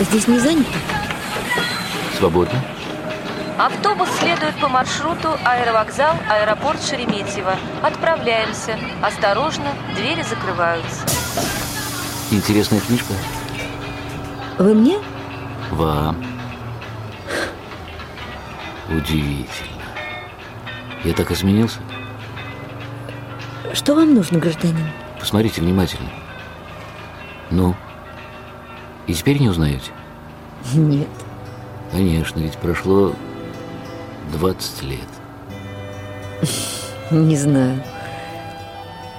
Здесь не занято? Свободно. Автобус следует по маршруту аэровокзал, аэропорт Шереметьево. Отправляемся. Осторожно, двери закрываются. Интересная книжка. Вы мне? Вам. Удивительно. Я так изменился? Что вам нужно, гражданин? Посмотрите внимательно. Ну? И теперь не узнаете? Нет. Конечно, ведь прошло 20 лет. Не знаю.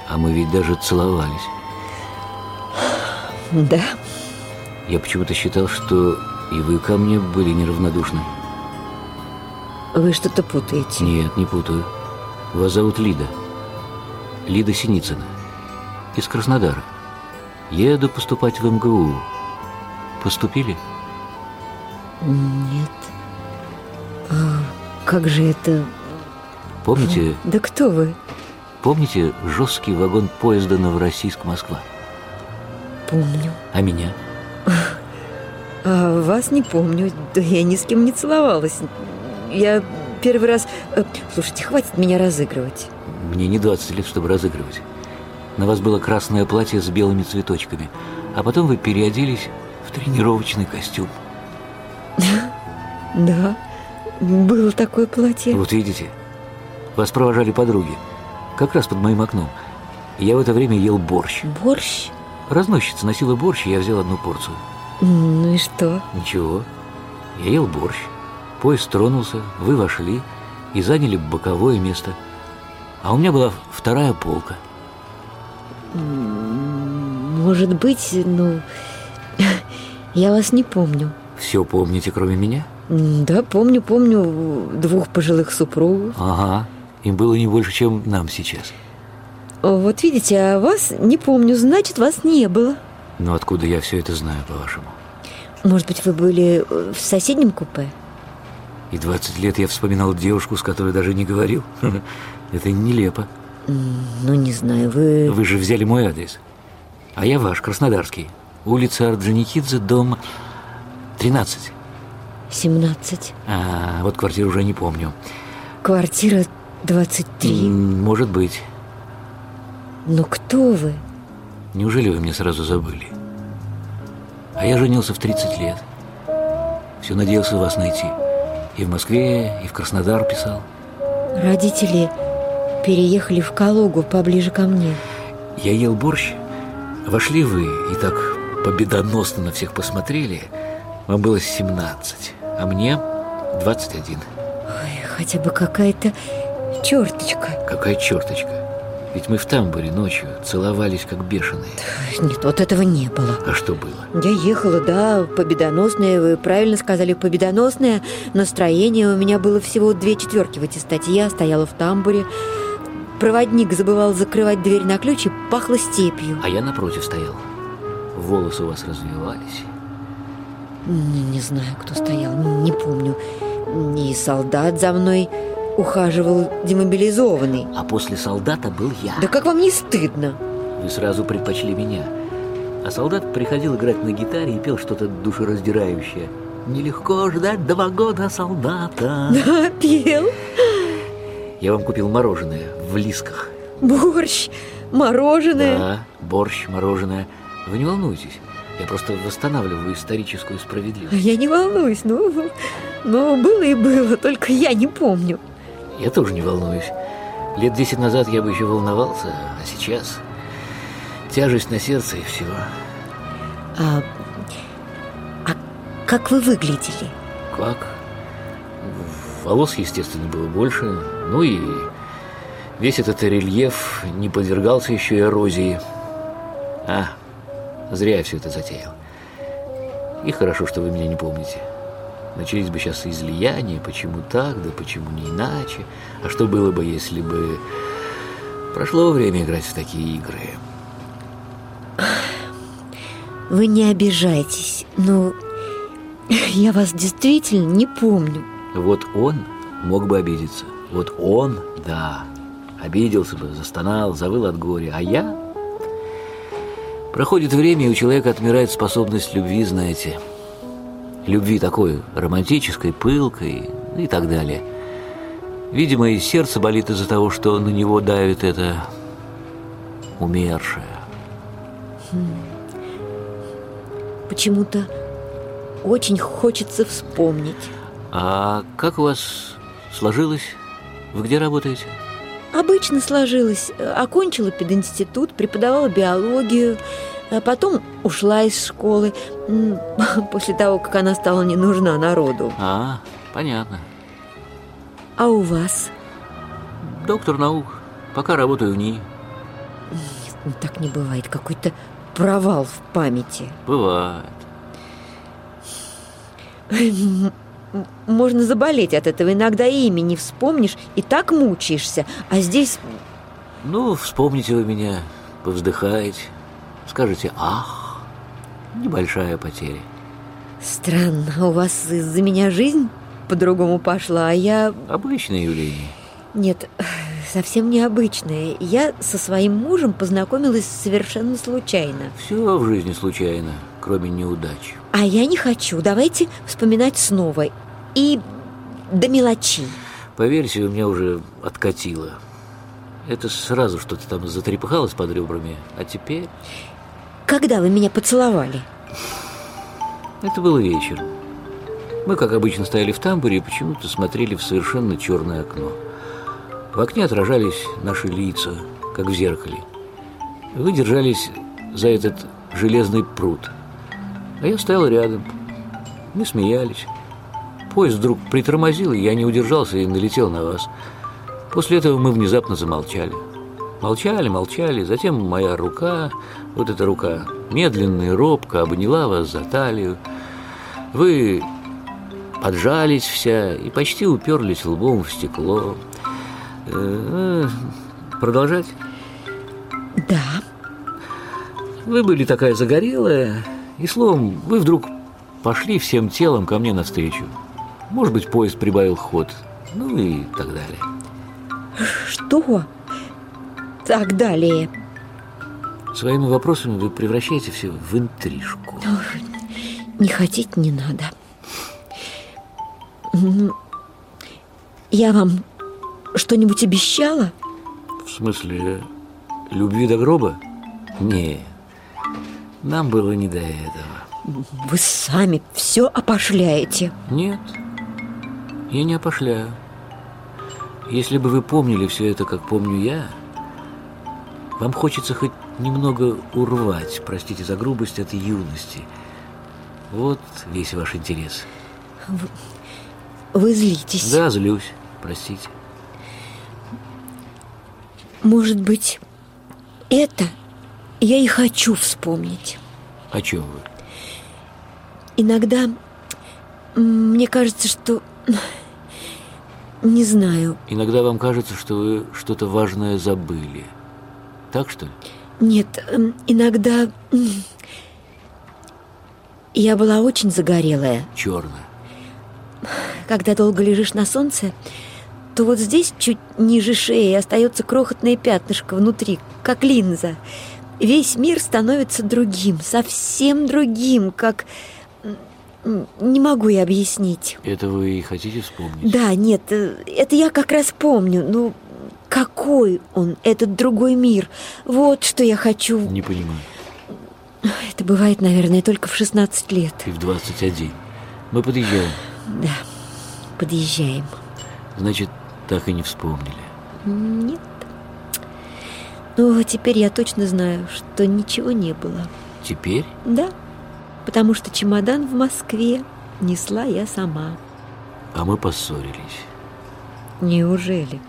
А мы ведь даже целовались. Да. Я почему-то считал, что и вы ко мне были неравнодушны. Вы что-то путаете. Нет, не путаю. Вас зовут Лида. Лида Синицына. Из Краснодара. Еду поступать в МГУ. Поступили? Нет. А как же это... Помните, Да кто вы? помните жесткий вагон поезда Новороссийск-Москва? Помню. А меня? А вас не помню. Да я ни с кем не целовалась. Я первый раз... э, Слушайте, хватит меня разыгрывать. Мне не 20 лет, чтобы разыгрывать. На вас было красное платье с белыми цветочками, а потом вы переоделись в тренировочный костюм. Да, было такое платье. Вот видите, вас провожали подруги, как раз под моим окном. Я в это время ел борщ. Борщ? Разносчица носила борщ, и я взял одну порцию. Ну и что? Ничего, я ел борщ. Поезд тронулся, вы вошли и заняли боковое место. А у меня была вторая полка. Может быть, ну... Я вас не помню. Все помните, кроме меня? Да, помню, помню двух пожилых супругов. Ага, им было не больше, чем нам сейчас. Вот видите, а вас не помню, значит, вас не было. Но откуда я все это знаю, по-вашему? Может быть, вы были э, в соседнем купе? И 20 лет я вспоминал девушку, с которой даже не говорил. Это нелепо. Ну, не знаю, вы... Вы же взяли мой адрес. А я ваш, Краснодарский. Улица Орджоникидзе, дом 13. 17. А, вот квартиру уже не помню. Квартира 23. М, Может быть. Ну, кто вы? Неужели вы меня сразу забыли? А я женился в 30 лет. Все надеялся вас найти. И в Москве, и в Краснодар писал. Родители переехали в Калугу поближе ко мне. Я ел борщ. Вошли вы и так победоносно на всех посмотрели. Вам было 17, а мне 21. Ой, хотя бы какая-то черточка. Какая черточка. Ведь мы в тамбуре ночью целовались как бешеные. Нет, вот этого не было. А что было? Я ехала, да, победоносная, вы правильно сказали, победоносное. Настроение у меня было всего две четверки в аттестате. Я стояла в тамбуре. Проводник забывал закрывать дверь на ключ и пахло степью. А я напротив стоял. Волосы у вас развивались. Не, не знаю, кто стоял, не помню. И солдат за мной ухаживал демобилизованный. А после солдата был я. Да как вам не стыдно? Вы сразу предпочли меня. А солдат приходил играть на гитаре и пел что-то душераздирающее. Нелегко ждать два года солдата. Да, пел. Я вам купил мороженое в лисках. Борщ, мороженое. Да, борщ, мороженое. Вы не волнуйтесь. Я просто восстанавливаю историческую справедливость. Я не волнуюсь, ну, ну, было и было, только я не помню. Я тоже не волнуюсь. Лет десять назад я бы еще волновался, а сейчас тяжесть на сердце и все. А, а как вы выглядели? Как? Волос, естественно, было больше. Ну и весь этот рельеф не подвергался еще эрозии. А, зря я все это затеял. И хорошо, что вы меня не помните. Начались бы сейчас излияния, почему так, да почему не иначе. А что было бы, если бы прошло время играть в такие игры? Вы не обижайтесь, но я вас действительно не помню. Вот он мог бы обидеться. Вот он, да, обиделся бы, застонал, завыл от горя. А я... Проходит время, и у человека отмирает способность любви, знаете. любви такой романтической, пылкой и так далее. Видимо, и сердце болит из-за того, что на него давит это умершее. Почему-то очень хочется вспомнить. А как у вас сложилось? Вы где работаете? Обычно сложилось. Окончила пединститут, преподавала биологию, а потом ушла из школы после того, как она стала не нужна народу. А, понятно. А у вас? Доктор наук. Пока работаю в ней. Нет, ну так не бывает. Какой-то провал в памяти. Бывает. Можно заболеть от этого. Иногда имя не вспомнишь и так мучаешься. А здесь... Ну, вспомните вы меня, повздыхаете, скажете «ах». Небольшая потеря. Странно, у вас из-за меня жизнь по-другому пошла, а я... Обычное явление. Нет, совсем необычное. Я со своим мужем познакомилась совершенно случайно. Все в жизни случайно, кроме неудач. А я не хочу. Давайте вспоминать снова. И до мелочей. Поверьте, у меня уже откатило. Это сразу что-то там затрепыхалось под ребрами. А теперь... Когда вы меня поцеловали? Это был вечер. Мы, как обычно, стояли в тамбуре и почему-то смотрели в совершенно черное окно. В окне отражались наши лица, как в зеркале. Вы держались за этот железный пруд. А я стоял рядом. Мы смеялись. Поезд вдруг притормозил, и я не удержался и налетел на вас. После этого мы внезапно замолчали. Молчали, молчали. Затем моя рука, вот эта рука, медленно и робко обняла вас за талию. Вы поджались вся и почти уперлись лбом в стекло. Э, продолжать? Да. Вы были такая загорелая, и словом, вы вдруг пошли всем телом ко мне навстречу. Может быть, поезд прибавил ход, ну и так далее. Что? Так далее. Своими вопросами вы превращаете все в интрижку. Не хотеть не надо. Я вам что-нибудь обещала? В смысле, любви до гроба? Нет, нам было не до этого. Вы сами все опошляете. Нет, я не опошляю. Если бы вы помнили все это, как помню я, вам хочется хоть немного урвать, простите за грубость, от юности. Вот весь ваш интерес. Вы, вы злитесь? Да, злюсь, простите. Может быть, это я и хочу вспомнить. О чем вы? Иногда мне кажется, что... Не знаю. Иногда вам кажется, что вы что-то важное забыли. Так что ли? Нет, иногда... Я была очень загорелая. Черная. Когда долго лежишь на солнце, то вот здесь, чуть ниже шеи, остается крохотное пятнышко внутри, как линза. Весь мир становится другим, совсем другим, как... Не могу я объяснить. Это вы и хотите вспомнить? Да, нет, э, это я как раз помню. Ну, какой он, этот другой мир? Вот что я хочу. Не понимаю. Это бывает, наверное, только в 16 лет. И в 21. Мы подъезжаем. Да, подъезжаем. Значит, так и не вспомнили? Нет. Ну, теперь я точно знаю, что ничего не было. Теперь? Да, потому что чемодан в Москве несла я сама. А мы поссорились. Неужели?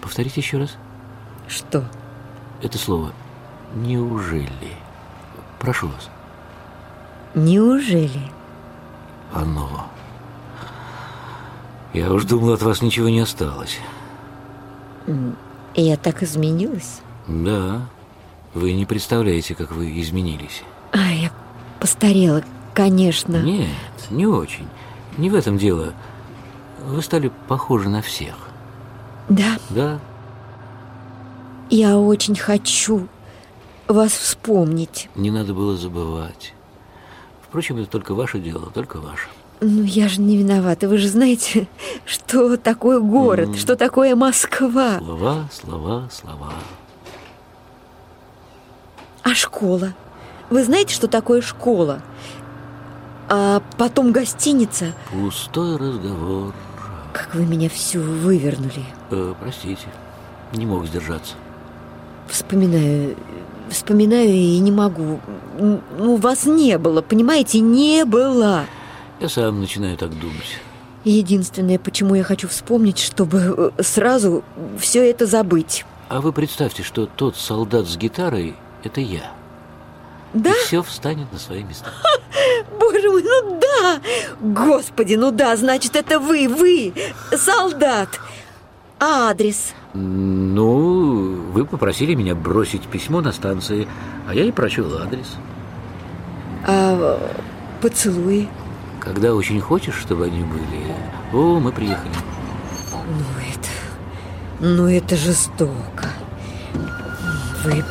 Повторите еще раз. Что? Это слово «неужели». Прошу вас. Неужели? Оно. Я уж думал, от вас ничего не осталось. И я так изменилась? Да. Вы не представляете, как вы изменились. А, я постарела, конечно. Нет, не очень. Не в этом дело. Вы стали похожи на всех. Да? Да. Я очень хочу вас вспомнить. Не надо было забывать. Впрочем, это только ваше дело, только ваше. Ну, я же не виновата. Вы же знаете, что такое город, mm. что такое Москва. Слова, слова, слова. А школа? Вы знаете, что такое школа? А потом гостиница. Пустой разговор. Как вы меня всю вывернули. Э, простите, не мог сдержаться. Вспоминаю, вспоминаю и не могу. Ну, вас не было, понимаете, не было. Я сам начинаю так думать. Единственное, почему я хочу вспомнить, чтобы э, сразу все это забыть. А вы представьте, что тот солдат с гитарой – это я. Да? И все встанет на свои места. Боже мой, ну да! Господи, ну да, значит, это вы, вы, солдат. А адрес? Ну, вы попросили меня бросить письмо на станции, а я и прочел адрес. А поцелуи? Когда очень хочешь, чтобы они были, о, мы приехали. Ну это... Ну это жестоко. Вы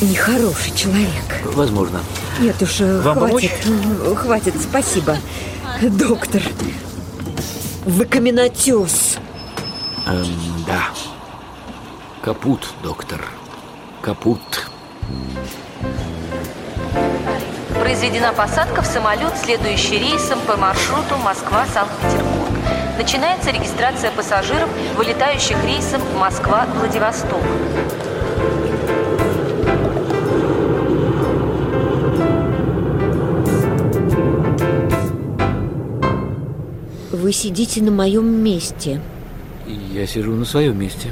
нехороший человек. Возможно. Нет уж, Вам хватит. помочь? Хватит, спасибо. Доктор, вы каменотес. Эм, да. Капут, доктор. Капут. Произведена посадка в самолет, следующий рейсом по маршруту Москва-Санкт-Петербург. Начинается регистрация пассажиров, вылетающих рейсом Москва-Владивосток. Вы сидите на моем месте. Я сижу на своем месте.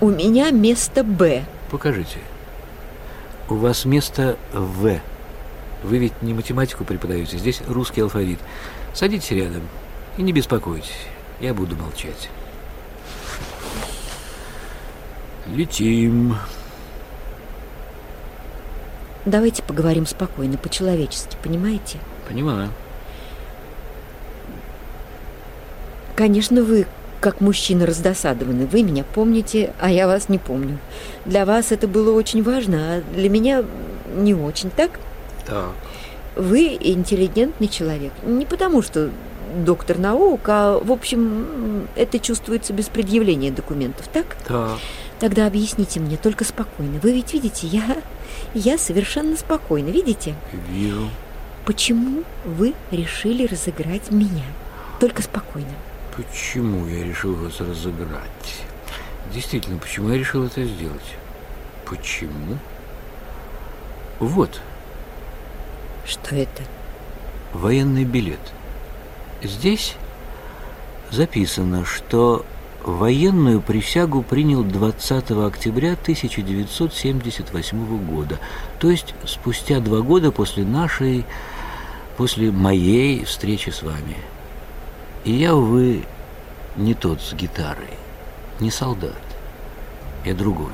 У меня место Б. Покажите. У вас место В. Вы ведь не математику преподаете, здесь русский алфавит. Садитесь рядом и не беспокойтесь, я буду молчать. Летим. Давайте поговорим спокойно, по-человечески, понимаете? Понимаю. Конечно, вы, как мужчина, раздосадованы. Вы меня помните, а я вас не помню. Для вас это было очень важно, а для меня не очень, так? Так. Вы интеллигентный человек. Не потому, что доктор наук, а, в общем, это чувствуется без предъявления документов, так? Так. Тогда объясните мне, только спокойно. Вы ведь видите, я, я совершенно спокойна, видите? Вижу. Почему вы решили разыграть меня? Только спокойно. Почему я решил вас разыграть? Действительно, почему я решил это сделать? Почему? Вот, Что это? военный билет. Здесь записано, что военную присягу принял 20 октября 1978 года, то есть спустя два года после нашей, после моей встречи с вами. И я, увы, не тот с гитарой, не солдат, я другой.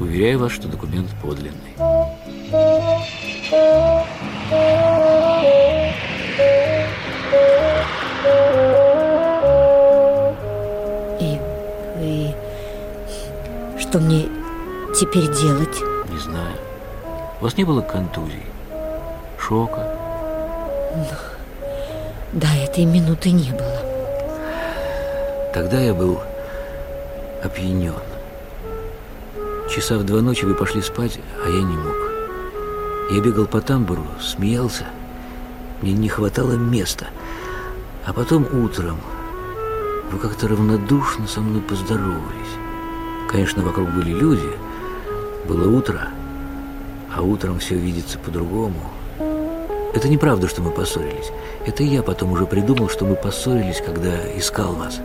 Уверяю вас, что документ подлинный. И, и что мне теперь делать? Не знаю. У вас не было контузий, шока? Да, этой минуты не было. Тогда я был опьянен. Часа в два ночи вы пошли спать, а я не мог. Я бегал по тамбуру, смеялся. Мне не хватало места. А потом утром вы как-то равнодушно со мной поздоровались. Конечно, вокруг были люди. Было утро, а утром все видится по-другому. Это неправда, что мы поссорились. Это я потом уже придумал, что мы поссорились, когда искал вас.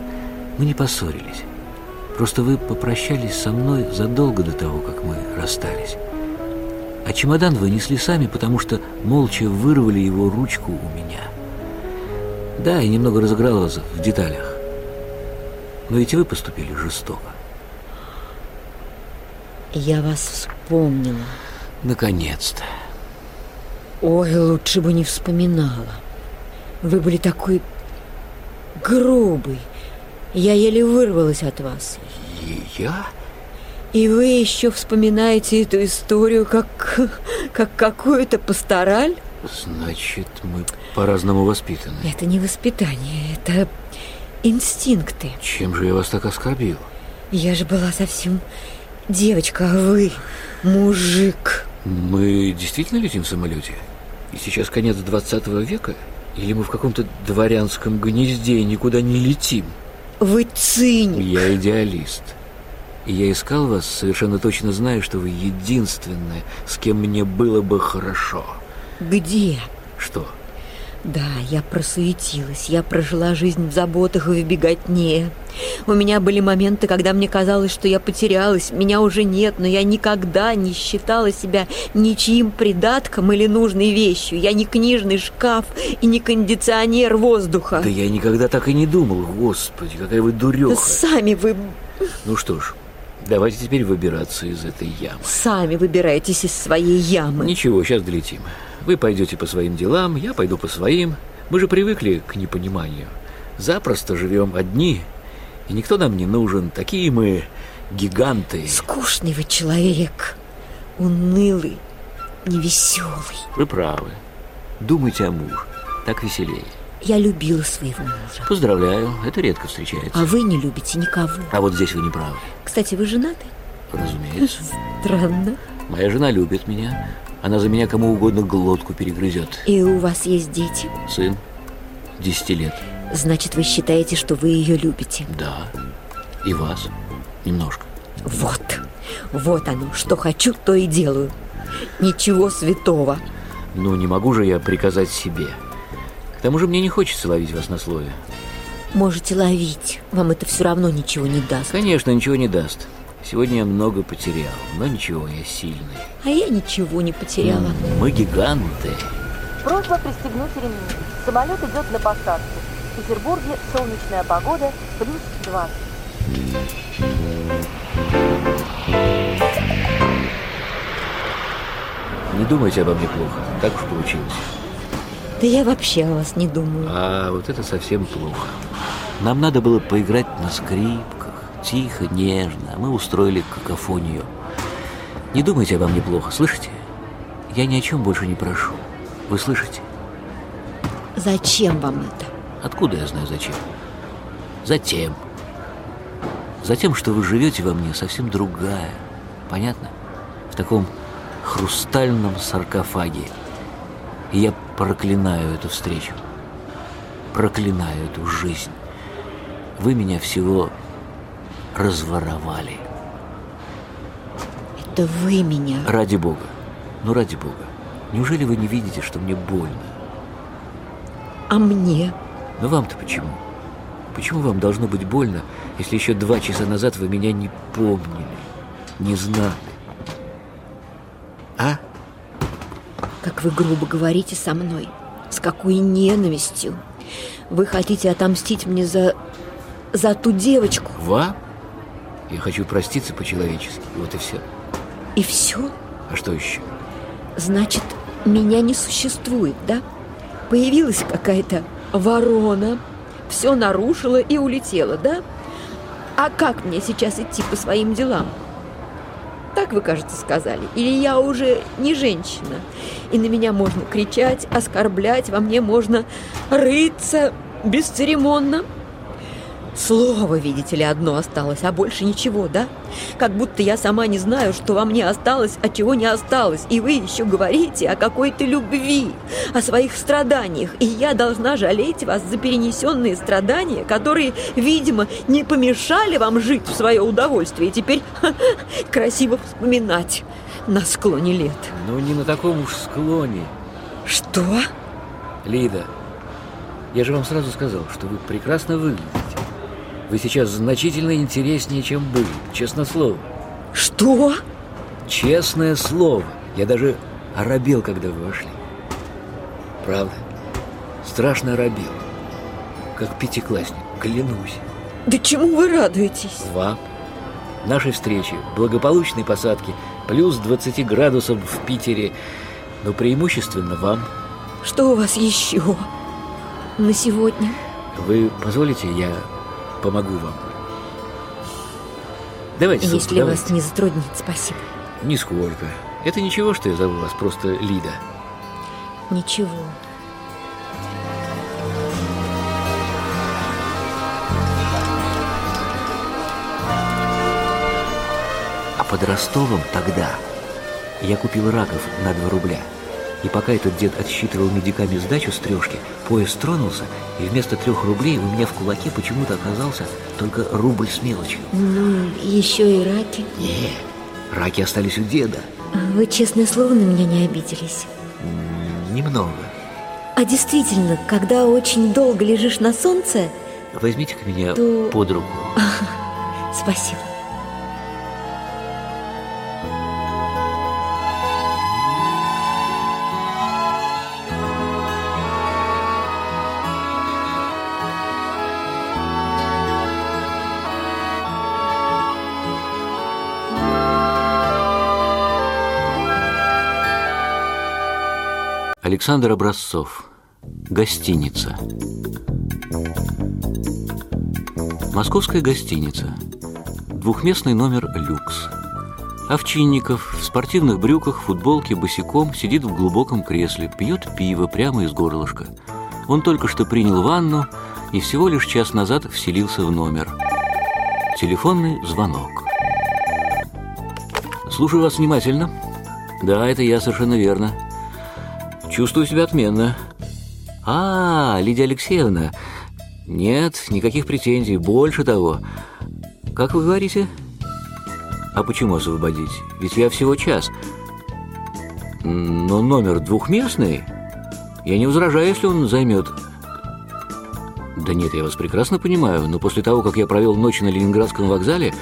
Мы не поссорились. Просто вы попрощались со мной задолго до того, как мы расстались. А чемодан вы несли сами, потому что молча вырвали его ручку у меня. Да, я немного разыграл вас в деталях. Но ведь вы поступили жестоко. Я вас вспомнила. Наконец-то. Ой, лучше бы не вспоминала. Вы были такой грубый. Я еле вырвалась от вас. И я? И вы еще вспоминаете эту историю как, как какую-то пастораль? Значит, мы по-разному воспитаны. Это не воспитание, это инстинкты. Чем же я вас так оскорбил? Я же была совсем девочка, а вы мужик. Мы действительно летим в самолете? И сейчас конец 20 века? Или мы в каком-то дворянском гнезде и никуда не летим? Вы циник. Я идеалист. И я искал вас, совершенно точно зная, что вы единственная, с кем мне было бы хорошо. Где? Что? Да, я просуетилась, я прожила жизнь в заботах и в беготне. У меня были моменты, когда мне казалось, что я потерялась, меня уже нет, но я никогда не считала себя ничьим придатком или нужной вещью. Я не книжный шкаф и не кондиционер воздуха. Да я никогда так и не думал, господи, какая вы дуреха. Да сами вы... Ну что ж, давайте теперь выбираться из этой ямы. Сами выбирайтесь из своей ямы. Ничего, сейчас долетим. Вы пойдете по своим делам, я пойду по своим. Мы же привыкли к непониманию. Запросто живем одни, и никто нам не нужен. Такие мы гиганты. Скучный вы человек. Унылый, невеселый. Вы правы. Думайте о муже. Так веселее. Я любила своего мужа. Поздравляю, это редко встречается. А вы не любите никого. А вот здесь вы не правы. Кстати, вы женаты? Разумеется. Странно. Моя жена любит меня, она за меня кому угодно глотку перегрызет. И у вас есть дети? Сын, десяти лет. Значит, вы считаете, что вы ее любите? Да. И вас. Немножко. Вот. Вот оно. Что хочу, то и делаю. Ничего святого. Ну, не могу же я приказать себе. К тому же мне не хочется ловить вас на слове. Можете ловить. Вам это все равно ничего не даст. Конечно, ничего не даст. Сегодня я много потерял, но ничего, я сильный. А я ничего не потеряла. Мы гиганты. Просьба пристегнуть ремни. Самолет идет на посадку. В Петербурге солнечная погода, плюс 20. Не думайте обо мне плохо, так уж получилось. Да я вообще о вас не думаю. А вот это совсем плохо. Нам надо было поиграть на скрипках, тихо, нежно. Мы устроили какофонию. Не думайте обо мне плохо, слышите? Я ни о чем больше не прошу. Вы слышите? Зачем вам это? Откуда я знаю зачем? Затем. Затем, что вы живете во мне совсем другая. Понятно? В таком хрустальном саркофаге. И я проклинаю эту встречу. Проклинаю эту жизнь. Вы меня всего разворовали. Это вы меня. Ради Бога. Ну, ради Бога. Неужели вы не видите, что мне больно? А мне? Ну, вам-то почему? Почему вам должно быть больно, если еще два часа назад вы меня не помнили, не знали? Как вы грубо говорите со мной. С какой ненавистью. Вы хотите отомстить мне за... за ту девочку. Вам? Я хочу проститься по-человечески. Вот и все. И все? А что еще? Значит, меня не существует, да? Появилась какая-то ворона, все нарушила и улетела, да? А как мне сейчас идти по своим делам? Так вы, кажется, сказали. Или я уже не женщина, и на меня можно кричать, оскорблять, во мне можно рыться бесцеремонно? Слово, видите ли, одно осталось, а больше ничего, да? Как будто я сама не знаю, что во мне осталось, а чего не осталось. И вы еще говорите о какой-то любви, о своих страданиях. И я должна жалеть вас за перенесенные страдания, которые, видимо, не помешали вам жить в свое удовольствие. И теперь ха, красиво вспоминать на склоне лет. Ну, не на таком уж склоне. Что? Лида, я же вам сразу сказал, что вы прекрасно выглядите. Вы сейчас значительно интереснее, чем были, честное слово. Что? Честное слово. Я даже оробел, когда вы вошли. Правда. Страшно оробел. Как пятиклассник, клянусь. Да чему вы радуетесь? Вам. Нашей встрече, благополучной посадки, плюс 20 градусов в Питере, но преимущественно вам. Что у вас еще на сегодня? Вы позволите, я помогу вам. Давайте, Если вас давайте. не затруднит, спасибо. Нисколько. Это ничего, что я зову вас просто Лида. Ничего. А под Ростовом тогда я купил раков на 2 рубля. И пока этот дед отсчитывал медиками сдачу с трешки, поезд тронулся, и вместо трех рублей у меня в кулаке почему-то оказался только рубль с мелочью. Ну, еще и раки. Не, раки остались у деда. Вы, честное слово, на меня не обиделись. Немного. А действительно, когда очень долго лежишь на солнце, Возьмите-ка меня То- под руку. спасибо. Александр Образцов. Гостиница. Московская гостиница. Двухместный номер «Люкс». Овчинников в спортивных брюках, футболке, босиком сидит в глубоком кресле, пьет пиво прямо из горлышка. Он только что принял ванну и всего лишь час назад вселился в номер. Телефонный звонок. Слушаю вас внимательно. Да, это я совершенно верно. Чувствую себя отменно. А, Лидия Алексеевна. Нет, никаких претензий. Больше того. Как вы говорите? А почему освободить? Ведь я всего час. Но номер двухместный. Я не возражаю, если он займет... Да нет, я вас прекрасно понимаю, но после того, как я провел ночь на Ленинградском вокзале,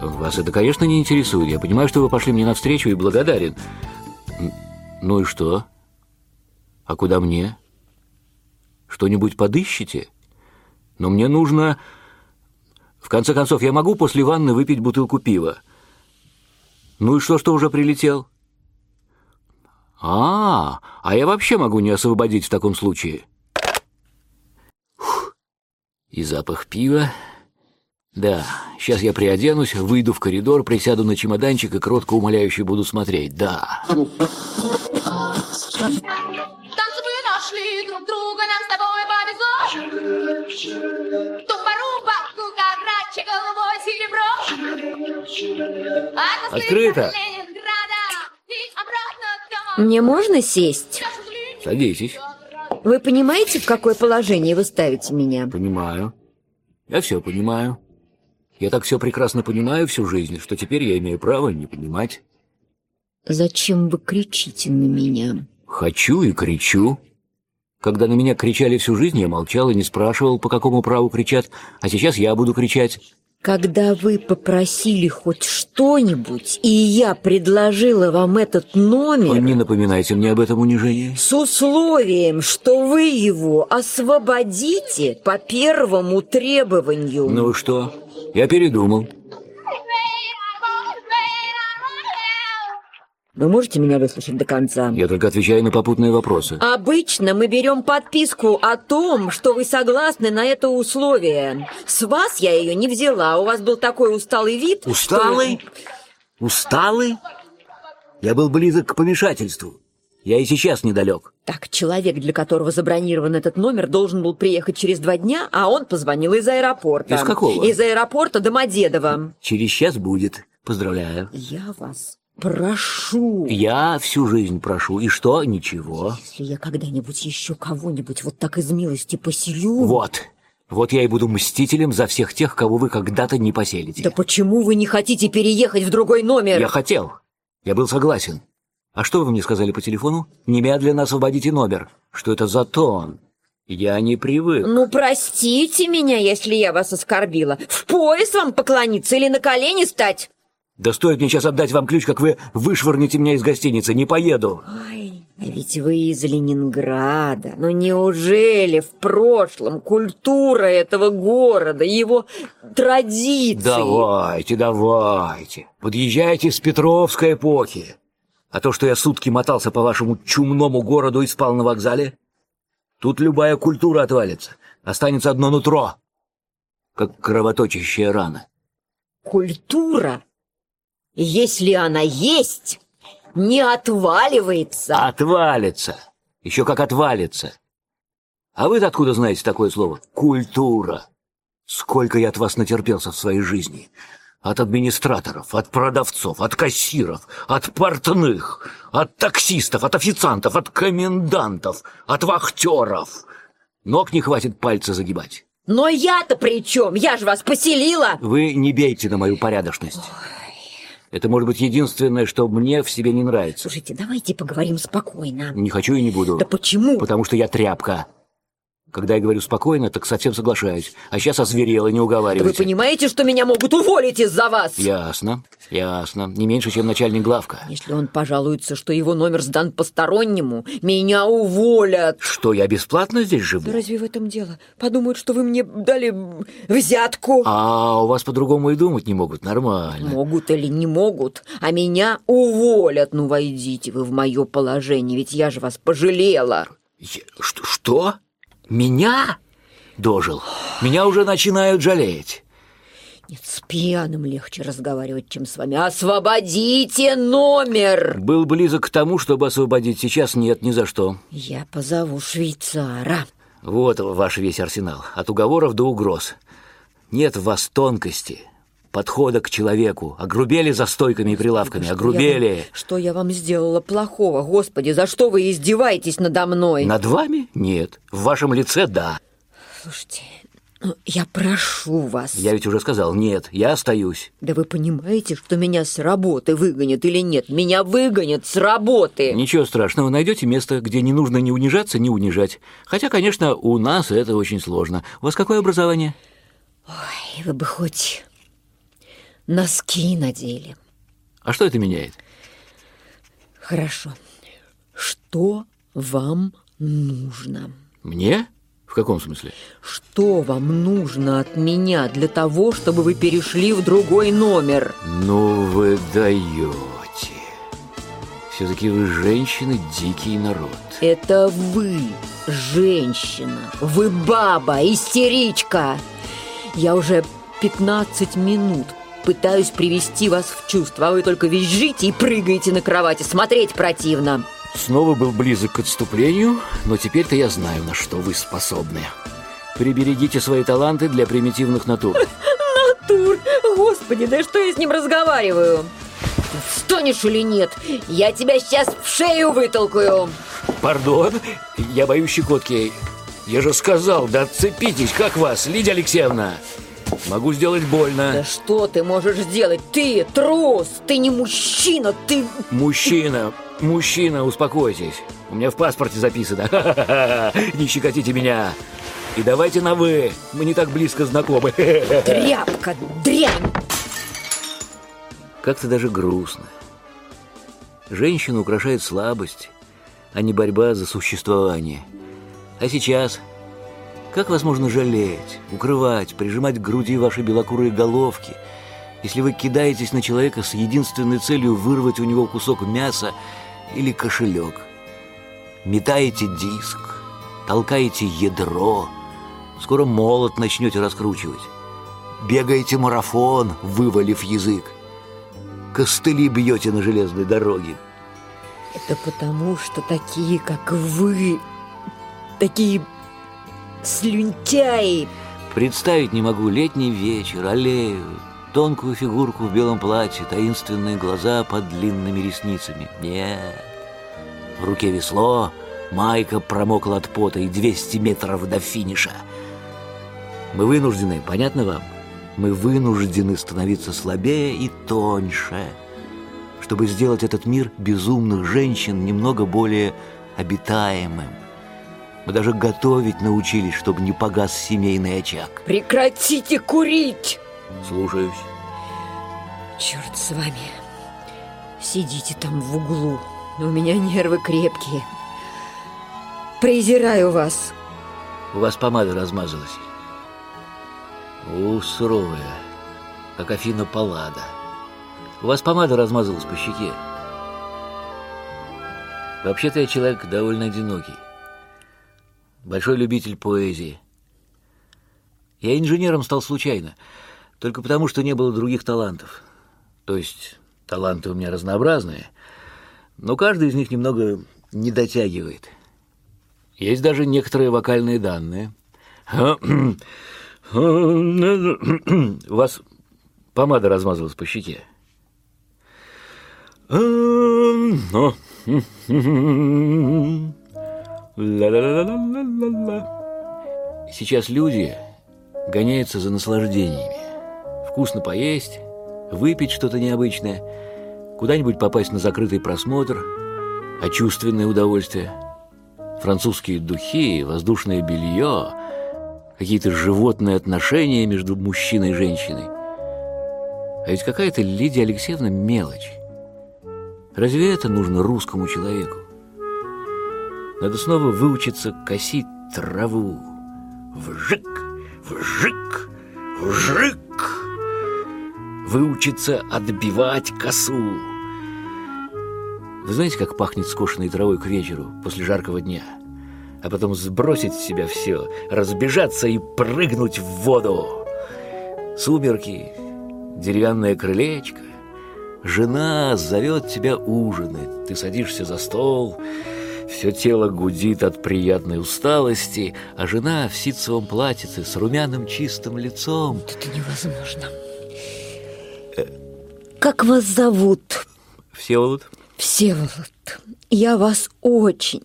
вас это, конечно, не интересует. Я понимаю, что вы пошли мне навстречу и благодарен. Ну и что? А куда мне? Что-нибудь подыщите? Но мне нужно... В конце концов, я могу после ванны выпить бутылку пива. Ну и что, что уже прилетел? А, а я вообще могу не освободить в таком случае. Фух. И запах пива. Да, сейчас я приоденусь, выйду в коридор, присяду на чемоданчик и кротко умоляюще буду смотреть. Да. Танцы мы нашли друг друга, нам с тобой повезло. Тумба-румба, кукарача, голубое серебро. Открыто. Мне можно сесть? Садитесь. Вы понимаете, в какое положение вы ставите меня? Понимаю. Я все понимаю. Я так все прекрасно понимаю всю жизнь, что теперь я имею право не понимать. Зачем вы кричите на меня? Хочу и кричу. Когда на меня кричали всю жизнь, я молчал и не спрашивал, по какому праву кричат, а сейчас я буду кричать. Когда вы попросили хоть что-нибудь, и я предложила вам этот номер Не напоминайте мне об этом унижении. с условием, что вы его освободите по первому требованию. Ну что? Я передумал. Вы можете меня выслушать до конца? Я только отвечаю на попутные вопросы. Обычно мы берем подписку о том, что вы согласны на это условие. С вас я ее не взяла, у вас был такой усталый вид. что- Усталый? Усталый? Я был близок к помешательству. Я и сейчас недалек. Так, человек, для которого забронирован этот номер, должен был приехать через два дня, а он позвонил из аэропорта. Из какого? Из аэропорта Домодедово. Через час будет. Поздравляю. Я вас прошу, Я всю жизнь прошу. И что? Ничего. если я когда-нибудь еще кого-нибудь вот так из милости поселю... Вот. Вот я и буду мстителем за всех тех, кого вы когда-то не поселите. Да почему вы не хотите переехать в другой номер? Я хотел. Я был согласен. А что вы мне сказали по телефону? Немедленно освободите номер. Что это за тон? Я не привык. Ну, простите меня, если я вас оскорбила. В пояс вам поклониться или на колени стать? Да стоит мне сейчас отдать вам ключ, как вы вышвырнете меня из гостиницы. Не поеду. Ой, а ведь вы из Ленинграда. Ну неужели в прошлом культура этого города, его традиции... Давайте, давайте. Подъезжайте с Петровской эпохи. А то, что я сутки мотался по вашему чумному городу и спал на вокзале, тут любая культура отвалится. Останется одно нутро, как кровоточащая рана. Культура, если она есть, не отваливается. Отвалится. Еще как отвалится. А вы откуда знаете такое слово? Культура. Сколько я от вас натерпелся в своей жизни. От администраторов, от продавцов, от кассиров, от портных, от таксистов, от официантов, от комендантов, от вахтеров. Ног не хватит пальца загибать. Но я-то при чем? Я же вас поселила. Вы не бейте на мою порядочность. Это может быть единственное, что мне в себе не нравится. Слушайте, давайте поговорим спокойно. Не хочу и не буду. Да почему? Потому что я тряпка. Когда я говорю спокойно, так совсем соглашаюсь. А сейчас озверела, не Да вы уговаривайте. понимаете, что меня могут уволить из-за вас? Ясно, ясно. Не меньше, чем начальник главка. Если он пожалуется, что его номер сдан постороннему, меня уволят. Что, я бесплатно здесь живу? Да разве в этом дело? Подумают, что вы мне дали взятку. А, у вас по-другому и думать не могут. Нормально. Могут или не могут, а меня уволят. Ну, войдите вы в мое положение, ведь я же вас пожалела. Я- Что? что? Меня? Дожил. Меня уже начинают жалеть. Нет, с пьяным легче разговаривать, чем с вами. Освободите номер! Был близок к тому, чтобы освободить. Сейчас нет, ни за что. Я позову швейцара. Вот ваш весь арсенал. От уговоров до угроз. Нет в вас тонкости, подхода к человеку. Огрубели за стойками и прилавками. Что я Огрубели. вам- Что я вам сделала плохого? Господи, за что вы издеваетесь надо мной? Над вами? Нет. В вашем лице – да. Слушайте, ну, я прошу вас. Я ведь уже сказал, нет, я остаюсь. Да вы понимаете, что меня с работы выгонят или нет? Меня выгонят с работы. Ничего страшного, найдете место, где не нужно ни унижаться, ни унижать. Хотя, конечно, у нас это очень сложно. У вас какое образование? Ой, вы бы хоть носки надели. А что это меняет? Хорошо. Что вам нужно? Мне? В каком смысле? Что вам нужно от меня для того, чтобы вы перешли в другой номер? Ну вы даете. Все-таки вы женщины, дикий народ. Это вы, женщина. Вы баба, истеричка. Я уже 15 минут пытаюсь привести вас в чувство, а вы только визжите и прыгаете на кровати. Смотреть противно. Снова был близок к отступлению, но теперь-то я знаю, на что вы способны. Приберегите свои таланты для примитивных натур. Тур, господи, да что я с ним разговариваю? Ты Встонешь или нет? Я тебя сейчас в шею вытолкаю. Пардон, я боюсь щекотки. Я же сказал, да отцепитесь, как вас, Лидия Алексеевна. Могу сделать Да больно. что ты можешь сделать? Ты трус, ты не мужчина, ты... Мужчина, мужчина, успокойтесь. У меня в паспорте записано. Не щекотите меня. И давайте на «вы». Мы не так близко знакомы. Тряпка, дрянь. Как-то даже грустно. Женщину украшает слабость, а не борьба за существование. А сейчас... Как вас можно жалеть, укрывать, прижимать к груди ваши белокурые головки, если вы кидаетесь на человека с единственной целью вырвать у него кусок мяса или кошелек? Метаете диск, толкаете ядро, скоро молот начнете раскручивать. Бегаете марафон, вывалив язык костыли бьете на железной дороге. Это потому, что такие, как вы, такие слюнтяи. Представить не могу летний вечер, аллею, тонкую фигурку в белом платье, таинственные глаза под длинными ресницами. Нет. В руке весло, майка промокла от пота и 200 метров до финиша. Мы вынуждены, понятно вам? Мы вынуждены становиться слабее и тоньше, чтобы сделать этот мир безумных женщин немного более обитаемым. Мы даже готовить научились, чтобы не погас семейный очаг. Прекратите курить! Слушаюсь. Черт с вами. Сидите там в углу. У меня нервы крепкие. Презираю вас. У вас помада размазалась. У, суровая, как Афина Паллада. У вас помада размазалась по щеке. Вообще-то я человек довольно одинокий. Большой любитель поэзии. Я инженером стал случайно. только потому, что не было других талантов. То есть таланты у меня разнообразные, но каждый из них немного не дотягивает. Есть даже некоторые вокальные данные. У вас помада размазалась по щеке. Сейчас люди гоняются за наслаждениями. Вкусно поесть, выпить что-то необычное, куда-нибудь попасть на закрытый просмотр, а чувственное удовольствие, французские духи, воздушное белье, какие-то животные отношения между мужчиной и женщиной. А ведь какая-то Лидия Алексеевна мелочь. Разве это нужно русскому человеку? Надо снова выучиться косить траву. Вжик, вжик, вжик. Выучиться отбивать косу. Вы знаете, как пахнет скошенной травой к вечеру после жаркого дня? А потом сбросить с себя все, разбежаться и прыгнуть в воду. Сумерки, деревянное крылечко. Жена зовет тебя ужинать. Ты садишься за стол, все тело гудит от приятной усталости, а жена в ситцевом платьице с румяным чистым лицом. Это невозможно. Как вас зовут? Всеволод. Всеволод, я вас очень,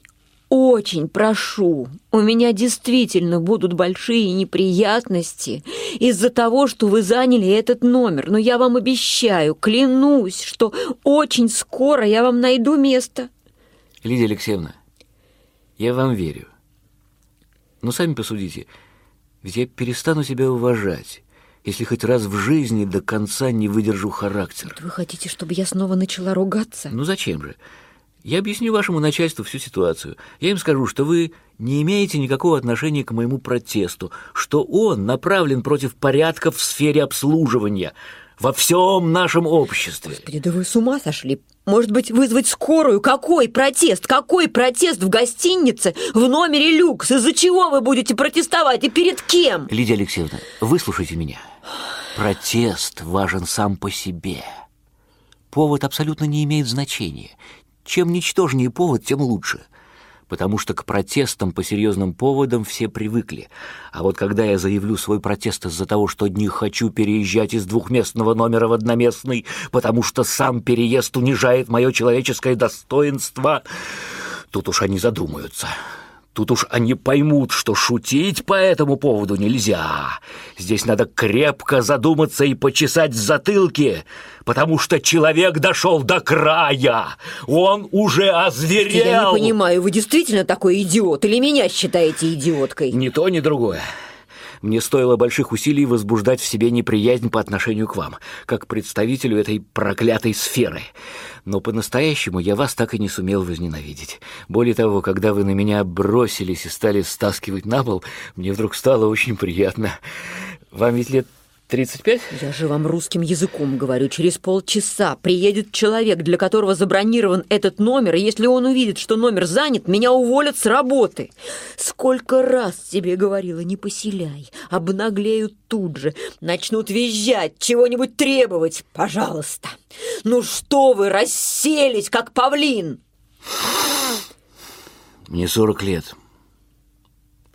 очень прошу, у меня действительно будут большие неприятности из-за того, что вы заняли этот номер, но я вам обещаю, клянусь, что очень скоро я вам найду место. Лидия Алексеевна, я вам верю. Но сами посудите, ведь я перестану себя уважать, если хоть раз в жизни до конца не выдержу характер. Вы хотите, чтобы я снова начала ругаться? Ну зачем же? Я объясню вашему начальству всю ситуацию. Я им скажу, что вы не имеете никакого отношения к моему протесту, что он направлен против порядка в сфере обслуживания во всем нашем обществе. Господи, да вы с ума сошли. Может быть, вызвать скорую? Какой протест? Какой протест в гостинице в номере люкс? Из-за чего вы будете протестовать и перед кем? Лидия Алексеевна, выслушайте меня. Протест важен сам по себе. Повод абсолютно не имеет значения. Чем ничтожнее повод, тем лучше. Потому что к протестам по серьезным поводам все привыкли. А вот когда я заявлю свой протест из-за того, что не хочу переезжать из двухместного номера в одноместный, потому что сам переезд унижает мое человеческое достоинство, тут уж они задумаются. Тут уж они поймут, что шутить по этому поводу нельзя. Здесь надо крепко задуматься и почесать в затылке, потому что человек дошел до края. Он уже озверел. Я не понимаю, вы действительно такой идиот или меня считаете идиоткой? Ни то, ни другое. Мне стоило больших усилий возбуждать в себе неприязнь по отношению к вам, как представителю этой проклятой сферы. Но по-настоящему я вас так и не сумел возненавидеть. Более того, когда вы на меня бросились и стали стаскивать на пол, мне вдруг стало очень приятно. Вам ведь лет 35? Я же вам русским языком говорю. Через полчаса приедет человек, для которого забронирован этот номер, и если он увидит, что номер занят, меня уволят с работы. Сколько раз тебе говорила, не поселяй, обнаглеют тут же, начнут визжать, чего-нибудь требовать. Пожалуйста. Ну что вы расселись, как павлин? Мне 40 лет.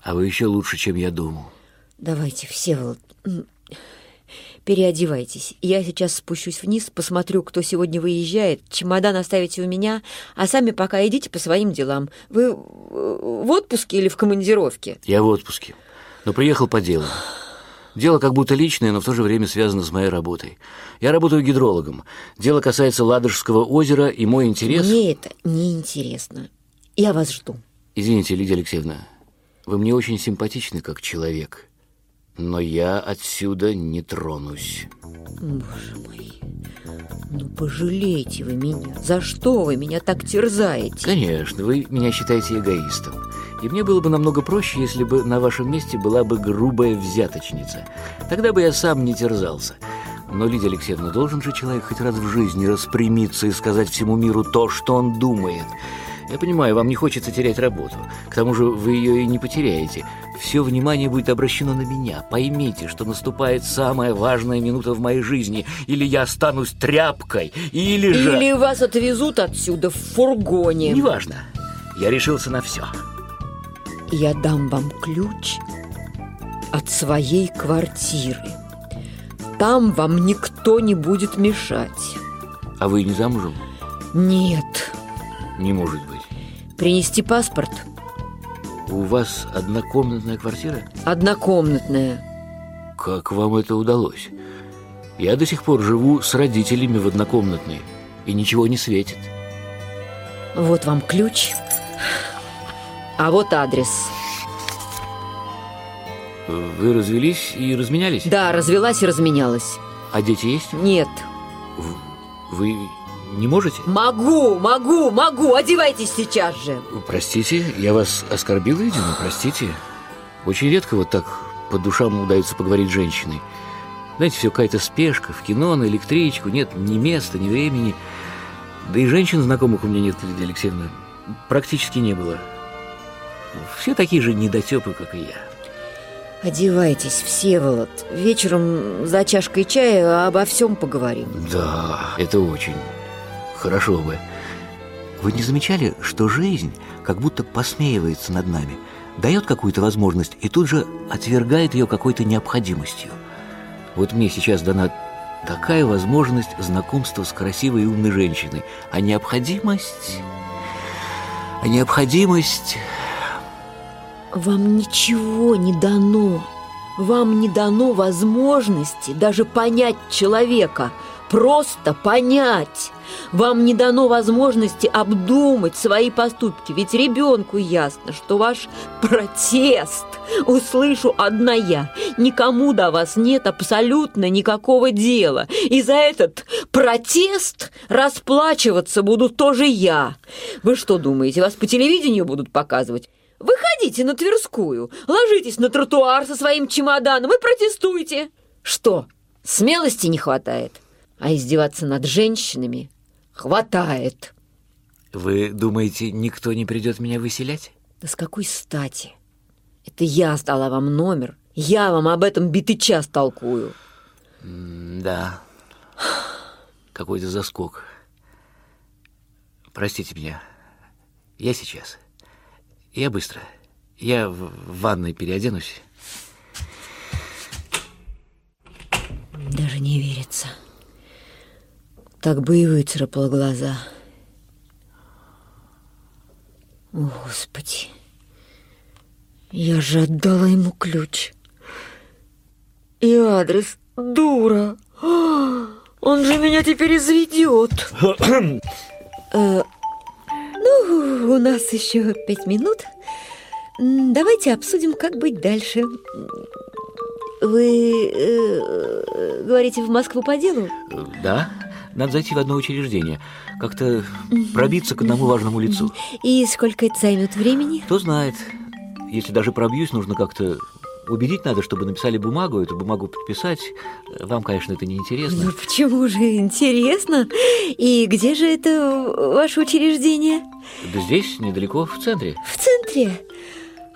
А вы еще лучше, чем я думал. Давайте, Всеволод, Переодевайтесь. Я сейчас спущусь вниз, посмотрю, кто сегодня выезжает. Чемодан оставите у меня, а сами пока идите по своим делам. Вы в отпуске или в командировке? Я в отпуске, но приехал по делу. Дело как будто личное, но в то же время связано с моей работой. Я работаю гидрологом. Дело касается Ладожского озера, и мой интерес... Мне это не интересно. Я вас жду. Извините, Лидия Алексеевна, вы мне очень симпатичны как человек но я отсюда не тронусь. Боже мой, ну пожалейте вы меня. За что вы меня так терзаете? Конечно, вы меня считаете эгоистом. И мне было бы намного проще, если бы на вашем месте была бы грубая взяточница. Тогда бы я сам не терзался. Но, Лидия Алексеевна, должен же человек хоть раз в жизни распрямиться и сказать всему миру то, что он думает. Я понимаю, вам не хочется терять работу. К тому же вы ее и не потеряете. Все внимание будет обращено на меня. Поймите, что наступает самая важная минута в моей жизни. Или я останусь тряпкой, или же... Или вас отвезут отсюда в фургоне. Неважно. Я решился на все. Я дам вам ключ от своей квартиры. Там вам никто не будет мешать. А вы не замужем? Нет. Не может быть. Принести паспорт? У вас однокомнатная квартира? Однокомнатная. Как вам это удалось? Я до сих пор живу с родителями в однокомнатной, и ничего не светит. Вот вам ключ. А вот адрес. Вы развелись и разменялись? Да, развелась и разменялась. А дети есть? Нет. Вы не можете? Могу, могу, могу. Одевайтесь сейчас же. Простите, я вас оскорбил, видимо, простите. Очень редко вот так по душам удается поговорить с женщиной. Знаете, все какая-то спешка, в кино, на электричку, нет ни места, ни времени. Да и женщин знакомых у меня нет, Лидия Алексеевна, практически не было. Все такие же недотепы, как и я. Одевайтесь, Всеволод. Вечером за чашкой чая обо всем поговорим. Да, это очень хорошо бы. Вы не замечали, что жизнь как будто посмеивается над нами, дает какую-то возможность и тут же отвергает ее какой-то необходимостью? Вот мне сейчас дана такая возможность знакомства с красивой и умной женщиной, а необходимость... А необходимость... Вам ничего не дано. Вам не дано возможности даже понять человека. Просто понять. Вам не дано возможности обдумать свои поступки. Ведь ребенку ясно, что ваш протест услышу одна я. Никому до вас нет абсолютно никакого дела. И за этот протест расплачиваться буду тоже я. Вы что думаете, вас по телевидению будут показывать? Выходите на Тверскую, ложитесь на тротуар со своим чемоданом и протестуйте. Что, смелости не хватает? А издеваться над женщинами хватает. Вы думаете, никто не придет меня выселять? Да с какой стати? Это я сдала вам номер. Я вам об этом битый час толкую. М да. Какой-то заскок. Простите меня. Я сейчас. Я быстро. Я в ванной переоденусь. Даже не верится. Так бы и выцарапала глаза. О, Господи. Я же отдала ему ключ. И адрес. Дура. Он же меня теперь изведет. Э, ну, у нас еще пять минут. Давайте обсудим, как быть дальше. Вы э, говорите в Москву по делу? Да, надо зайти в одно учреждение. Как-то пробиться к одному важному лицу. И сколько это займет времени? Кто знает. Если даже пробьюсь, нужно как-то убедить надо, чтобы написали бумагу, эту бумагу подписать. Вам, конечно, это не интересно. Ну почему же интересно? И где же это ваше учреждение? Да здесь, недалеко, в центре. В центре?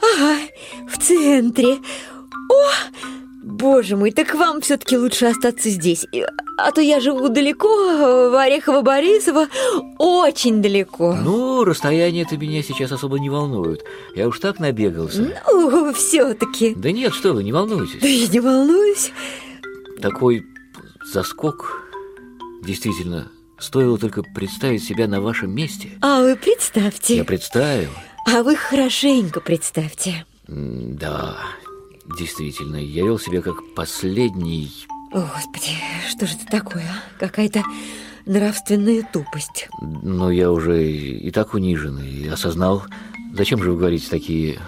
Ага, в центре. О, боже мой, так вам все-таки лучше остаться здесь. А то я живу далеко, в Орехово-Борисово, очень далеко. Ну, расстояние-то меня сейчас особо не волнует. Я уж так набегался. Ну, все-таки. Да нет, что вы, не волнуйтесь. Да я не волнуюсь. Такой заскок, действительно, стоило только представить себя на вашем месте. А вы представьте. Я представил. А вы хорошенько представьте. Да, действительно, я вел себя как последний... О, Господи, что же это такое, а? Какая-то нравственная тупость. Но я уже и так унижен, и осознал, зачем же вы говорите такие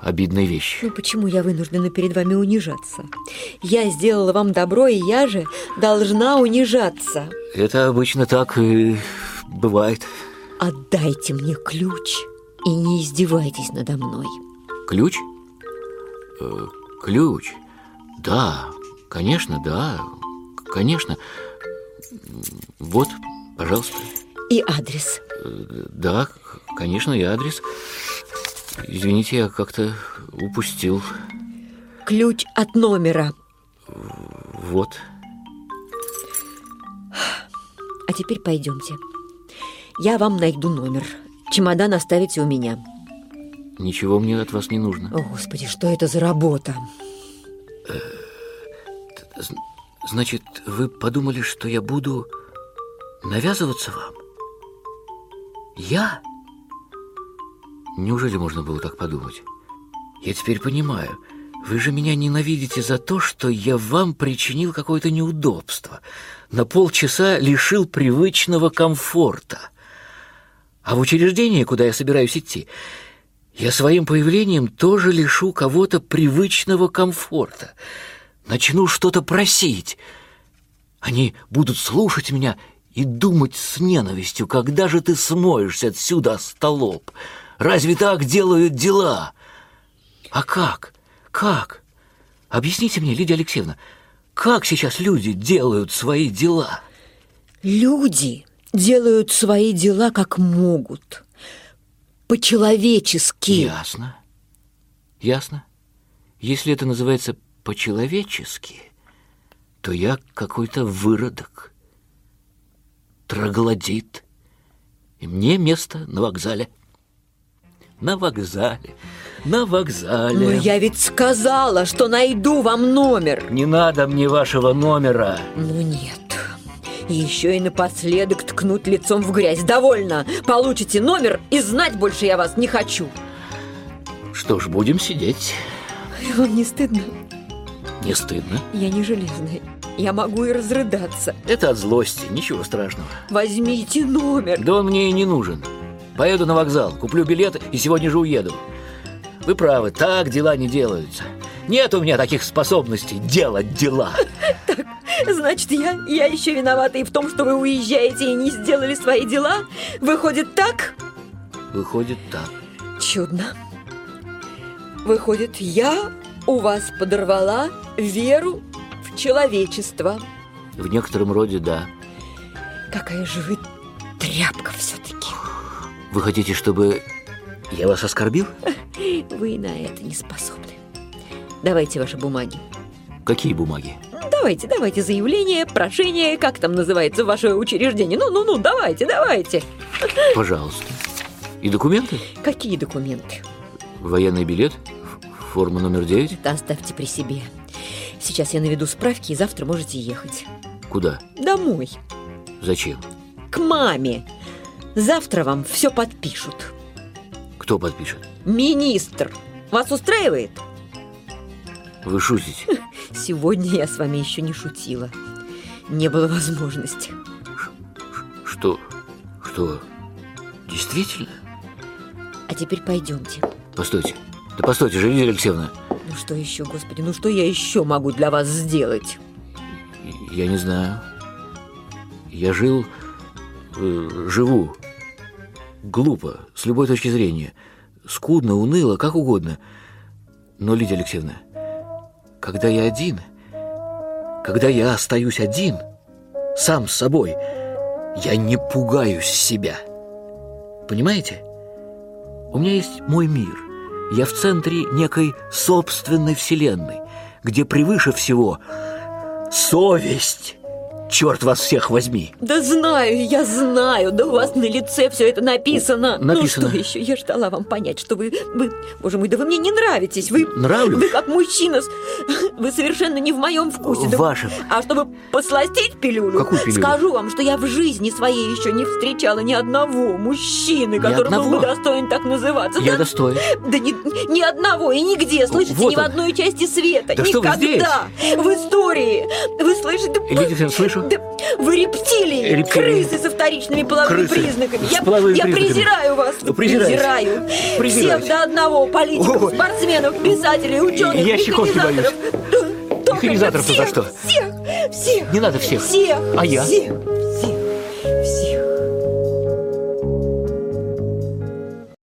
обидные вещи. Ну почему я вынуждена перед вами унижаться? Я сделала вам добро, и я же должна унижаться. Это обычно так и бывает. Отдайте мне ключ и не издевайтесь надо мной. Ключ? Ключ? Да, конечно, да, конечно. Вот, пожалуйста. И адрес. Э, да, Конечно, и адрес. Извините, я как-то упустил. Ключ от номера. Вот. А теперь пойдемте. Я вам найду номер. Чемодан оставите у меня. Ничего мне от вас не нужно. О, Господи, что это за работа? З- Значит, вы подумали, что я буду навязываться вам? Я? Неужели можно было так подумать? Я теперь понимаю. Вы же меня ненавидите за то, что я вам причинил какое-то неудобство. На полчаса лишил привычного комфорта. А в учреждении, куда я собираюсь идти, я своим появлением тоже лишу кого-то привычного комфорта. Начну что-то просить. Они будут слушать меня и думать с ненавистью, когда же ты смоешься отсюда, столоп. Разве так делают дела? А как? Как? Объясните мне, Лидия Алексеевна, как сейчас люди делают свои дела? Люди делают свои дела как могут. По-человечески. Ясно. Ясно. Если это называется по-человечески, то я какой-то выродок, троглодит, и мне место на вокзале. На вокзале, на вокзале. Но я ведь сказала, что найду вам номер. Не надо мне вашего номера. Ну нет. Еще и напоследок ткнуть лицом в грязь. Довольно. Получите номер, и знать больше я вас не хочу. Что ж, будем сидеть. Вам не стыдно? Не стыдно. Я не железная. Я могу и разрыдаться. Это от злости, ничего страшного. Возьмите номер. Да он мне и не нужен. Поеду на вокзал, куплю билет и сегодня же уеду. Вы правы, так дела не делаются. Нет у меня таких способностей делать дела. Значит, я, я еще виновата и в том, что вы уезжаете и не сделали свои дела? Выходит так? Выходит так. Чудно. Выходит, я у вас подорвала веру в человечество. В некотором роде да. Какая же вы тряпка все-таки. Вы хотите, чтобы я вас оскорбил? Вы на это не способны. Давайте ваши бумаги. Какие бумаги? Давайте, давайте заявление, прошение, как там называется ваше учреждение. Ну-ну-ну, давайте, давайте. Пожалуйста. И документы? Какие документы? Военный билет? Форма номер девять? Это оставьте при себе. Сейчас я наведу справки, и завтра можете ехать. Куда? Домой. Зачем? К маме. Завтра вам все подпишут. Кто подпишет? Министр. Вас устраивает? Вы шутите? Сегодня я с вами еще не шутила. Не было возможности. Что? Что? Действительно? А теперь пойдемте. Постойте. Да постойте же, Лидия Алексеевна. Ну что еще, господи, ну что я еще могу для вас сделать? Я не знаю. Я жил, э, живу. Глупо, с любой точки зрения. Скудно, уныло, как угодно. Но, Лидия Алексеевна, когда я один, когда я остаюсь один, сам с собой, я не пугаюсь себя. Понимаете? У меня есть мой мир. Я в центре некой собственной вселенной, где превыше всего совесть. Черт вас всех возьми. Да знаю, я знаю, да у вас на лице все это написано. Написано. Ну что еще, я ждала вам понять, что вы, вы, боже мой, да вы мне не нравитесь. Вы, Нравлюсь? вы как мужчина, вы совершенно не в моем вкусе. В Да- вашем. А чтобы посластить пилюлю, Какую пилюлю? скажу вам, что я в жизни своей еще не встречала ни одного мужчины, который был бы достоин так называться. Я да, достоин. да ни, ни одного и нигде, слышите, Вот ни в он. одной части света. Да что вы Никогда. В истории. Вы слышите? Лидия Алексеевна, слышу? Да вы рептилии, Рептилии. крысы со вторичными половыми Крысы. признаками. Я, половыми я признаками. презираю вас. Ну. Презираю. Презираете. Всех до одного. Политиков, Ой. спортсменов, писателей, ученых, Я щекотки боюсь. Механизаторов-то за всех, что? Всех, всех. Не надо всех. Всех. А я? Всех.